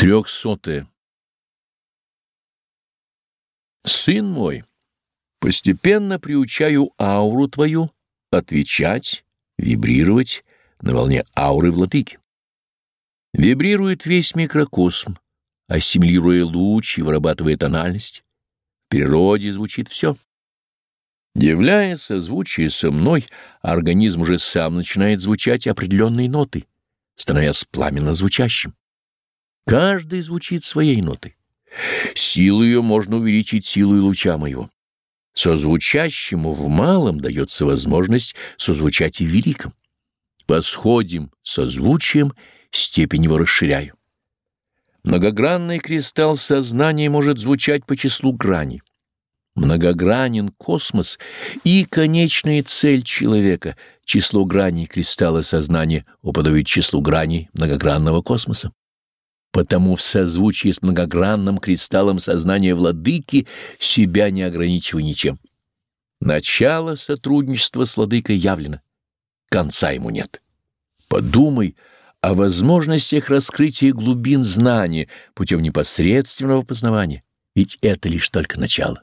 Трехсотое. Сын мой, постепенно приучаю ауру твою отвечать, вибрировать на волне ауры владыки. Вибрирует весь микрокосм, ассимилируя луч и вырабатывая тональность. В природе звучит все. Являя созвучие со мной, организм уже сам начинает звучать определенные ноты, становясь пламенно звучащим. Каждый звучит своей нотой. Силу ее можно увеличить силой луча моего. Созвучащему в малом дается возможность созвучать и в великом. Восходим созвучием, степень его расширяю. Многогранный кристалл сознания может звучать по числу граней. Многогранен космос и конечная цель человека, число граней кристалла сознания уподобит числу граней многогранного космоса. Потому в созвучии с многогранным кристаллом сознания владыки себя не ограничивай ничем. Начало сотрудничества с владыкой явлено, конца ему нет. Подумай о возможностях раскрытия глубин знания путем непосредственного познавания, ведь это лишь только начало.